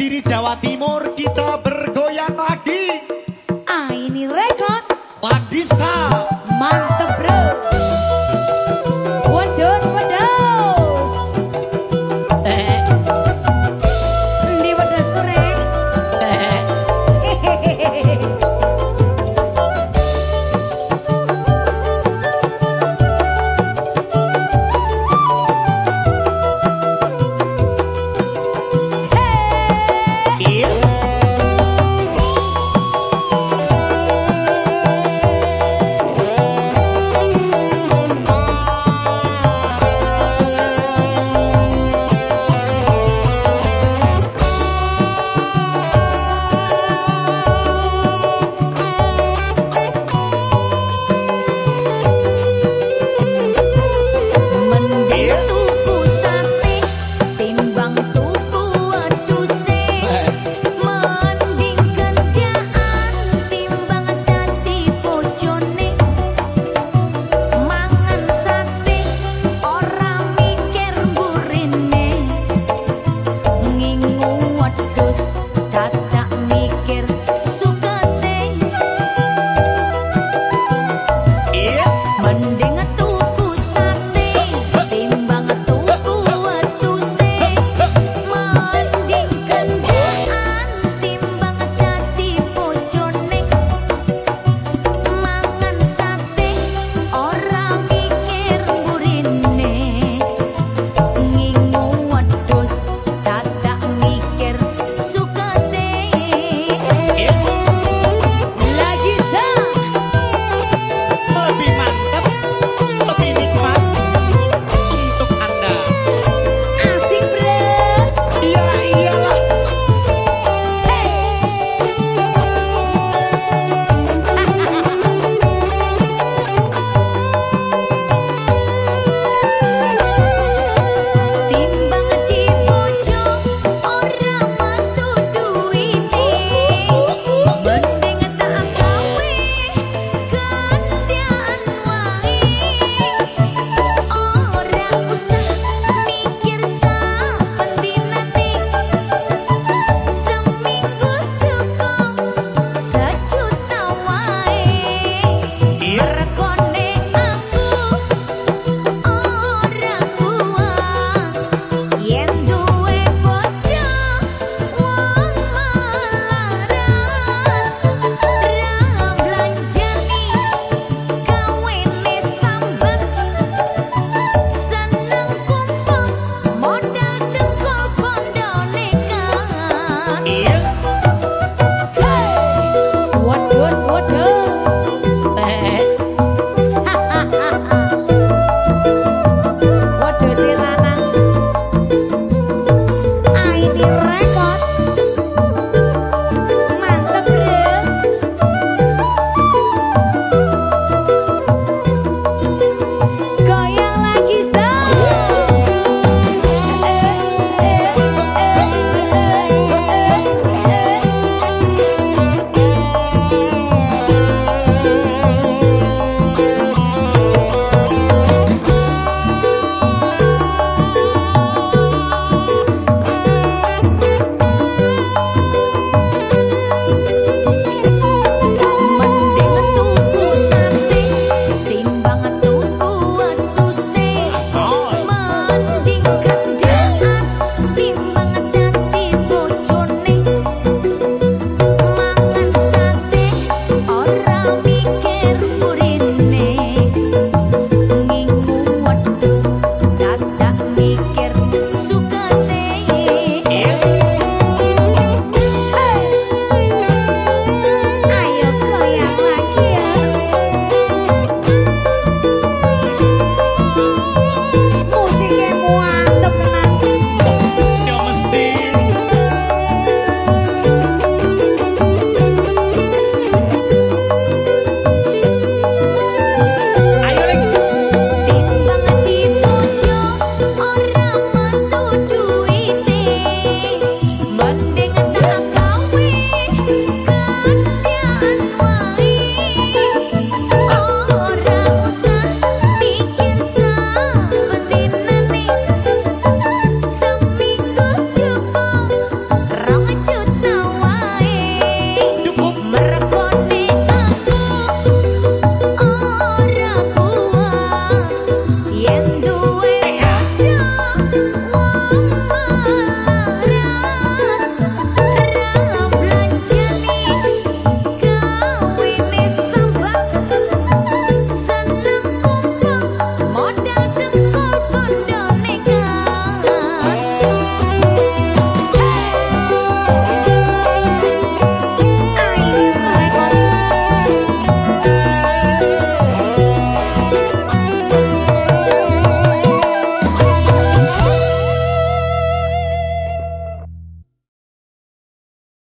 Kediri Jawa Timur kita ber